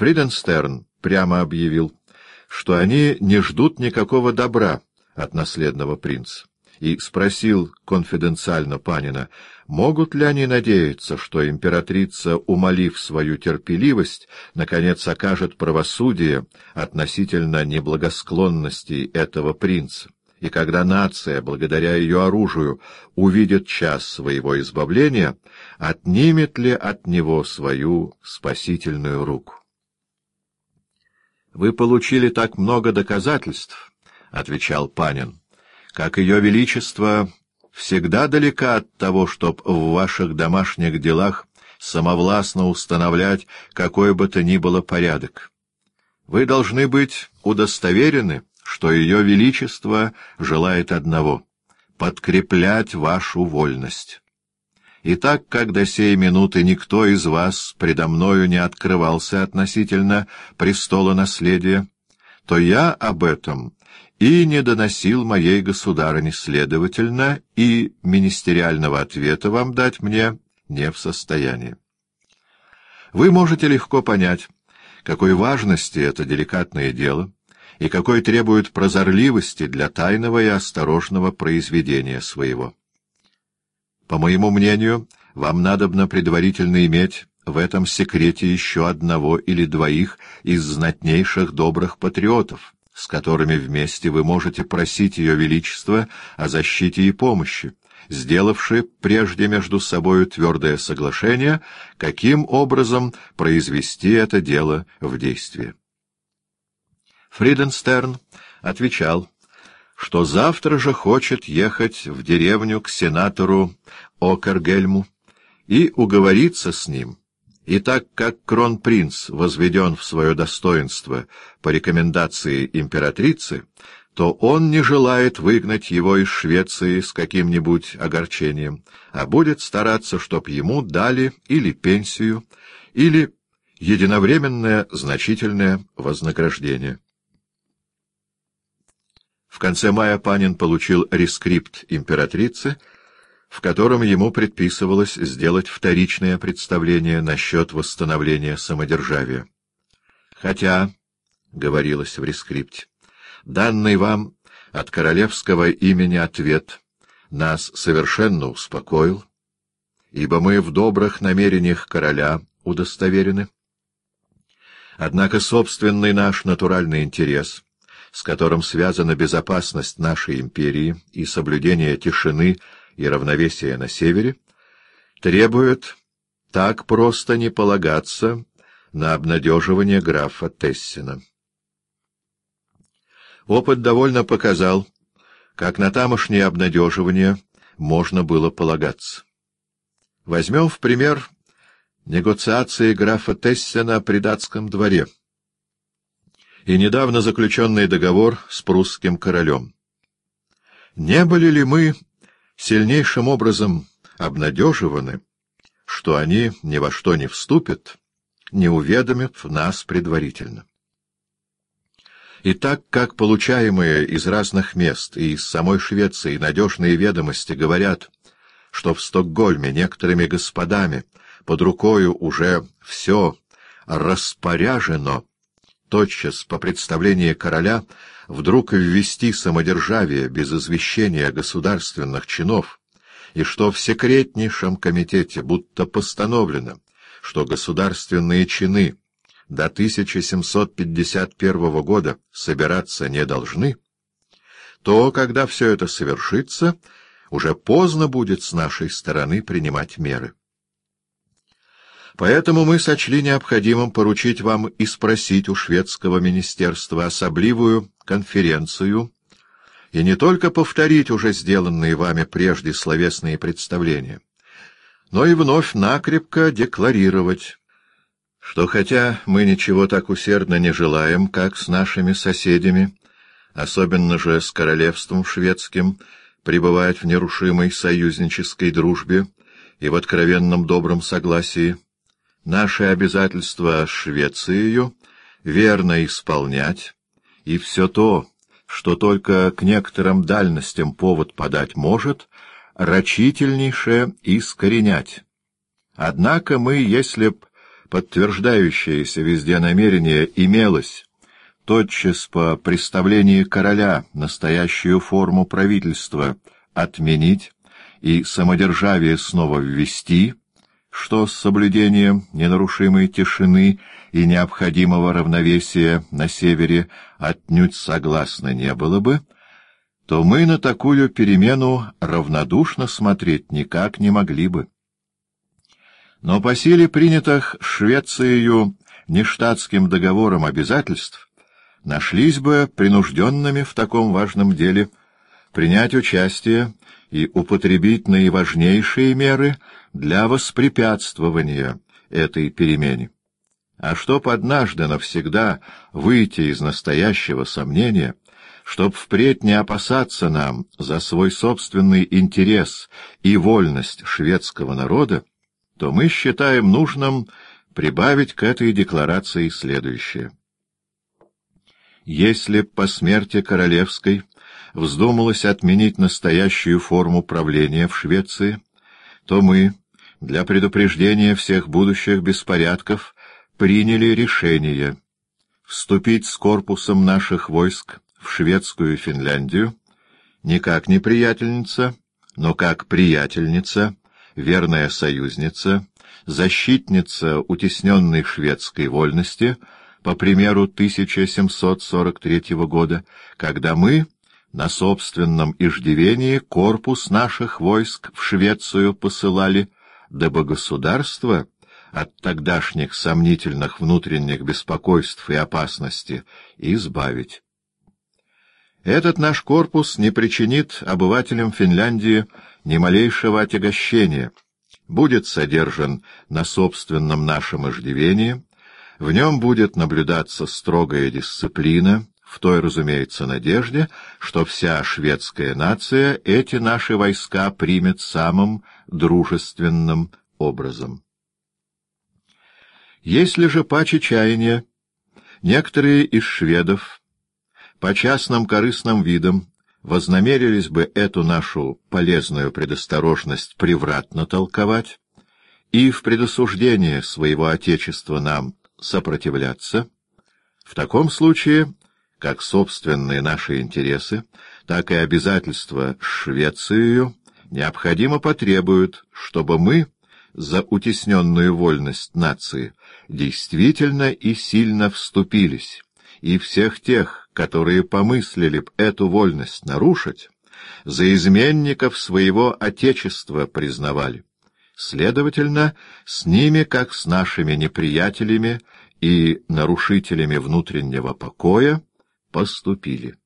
Фриденстерн прямо объявил, что они не ждут никакого добра от наследного принца, и спросил конфиденциально Панина, могут ли они надеяться, что императрица, умолив свою терпеливость, наконец окажет правосудие относительно неблагосклонности этого принца и когда нация, благодаря ее оружию, увидит час своего избавления, отнимет ли от него свою спасительную руку. — Вы получили так много доказательств, — отвечал Панин, — как ее величество всегда далека от того, чтоб в ваших домашних делах самовластно установлять какой бы то ни было порядок. Вы должны быть удостоверены, что Ее Величество желает одного — подкреплять вашу вольность. И так как до сей минуты никто из вас предо мною не открывался относительно престола наследия, то я об этом и не доносил моей государыне следовательно, и министериального ответа вам дать мне не в состоянии. Вы можете легко понять, какой важности это деликатное дело — и какой требует прозорливости для тайного и осторожного произведения своего. По моему мнению, вам надобно предварительно иметь в этом секрете еще одного или двоих из знатнейших добрых патриотов, с которыми вместе вы можете просить Ее Величество о защите и помощи, сделавши прежде между собою твердое соглашение, каким образом произвести это дело в действие. Фриденстерн отвечал, что завтра же хочет ехать в деревню к сенатору Окергельму и уговориться с ним. И так как кронпринц возведен в свое достоинство по рекомендации императрицы, то он не желает выгнать его из Швеции с каким-нибудь огорчением, а будет стараться, чтоб ему дали или пенсию, или единовременное значительное вознаграждение. В конце мая Панин получил рескрипт императрицы, в котором ему предписывалось сделать вторичное представление насчет восстановления самодержавия. Хотя, — говорилось в рескрипте, — данный вам от королевского имени ответ нас совершенно успокоил, ибо мы в добрых намерениях короля удостоверены. Однако собственный наш натуральный интерес — с которым связана безопасность нашей империи и соблюдение тишины и равновесия на севере, требует так просто не полагаться на обнадеживание графа Тессина. Опыт довольно показал, как на тамошнее обнадеживание можно было полагаться. Возьмем в пример негоциации графа Тессена при датском дворе — и недавно заключенный договор с прусским королем. Не были ли мы сильнейшим образом обнадеживаны, что они ни во что не вступят, не уведомив нас предварительно? И так как получаемые из разных мест и из самой Швеции надежные ведомости говорят, что в Стокгольме некоторыми господами под рукою уже все распоряжено, тотчас по представлению короля вдруг ввести самодержавие без извещения государственных чинов, и что в секретнейшем комитете будто постановлено, что государственные чины до 1751 года собираться не должны, то, когда все это совершится, уже поздно будет с нашей стороны принимать меры. Поэтому мы сочли необходимым поручить вам и спросить у шведского министерства особливую конференцию и не только повторить уже сделанные вами прежде словесные представления, но и вновь накрепко декларировать, что хотя мы ничего так усердно не желаем, как с нашими соседями, особенно же с королевством шведским, пребывать в нерушимой союзнической дружбе и в откровенном добром согласии, Наши обязательства Швецией верно исполнять, и все то, что только к некоторым дальностям повод подать может, рачительнейше искоренять. Однако мы, если б подтверждающееся везде намерение имелось тотчас по представлении короля настоящую форму правительства отменить и самодержавие снова ввести, что с соблюдением ненарушимой тишины и необходимого равновесия на севере отнюдь согласно не было бы, то мы на такую перемену равнодушно смотреть никак не могли бы. Но по силе принятых Швецией нештатским договором обязательств нашлись бы принужденными в таком важном деле принять участие и употребить наиважнейшие меры для воспрепятствования этой перемене. А чтоб однажды навсегда выйти из настоящего сомнения, чтоб впредь не опасаться нам за свой собственный интерес и вольность шведского народа, то мы считаем нужным прибавить к этой декларации следующее. Если по смерти королевской вздумалось отменить настоящую форму правления в Швеции, то мы, для предупреждения всех будущих беспорядков, приняли решение вступить с корпусом наших войск в шведскую Финляндию. Не как неприятельница, но как приятельница, верная союзница, защитница утесненной шведской вольности, по примеру 1743 года, когда мы, на собственном иждивении, корпус наших войск в Швецию посылали, дабы государство от тогдашних сомнительных внутренних беспокойств и опасности избавить. Этот наш корпус не причинит обывателям Финляндии ни малейшего отягощения, будет содержан на собственном нашем иждивении, в нем будет наблюдаться строгая дисциплина, в той, разумеется, надежде, что вся шведская нация эти наши войска примет самым дружественным образом. Если же паче чаяния, некоторые из шведов по частным корыстным видам вознамерились бы эту нашу полезную предосторожность превратно толковать и в предосуждение своего Отечества нам сопротивляться, в таком случае, как собственные наши интересы, так и обязательства с необходимо потребуют, чтобы мы за утесненную вольность нации действительно и сильно вступились, и всех тех, которые помыслили б эту вольность нарушить, за изменников своего Отечества признавали. Следовательно, с ними, как с нашими неприятелями и нарушителями внутреннего покоя, поступили.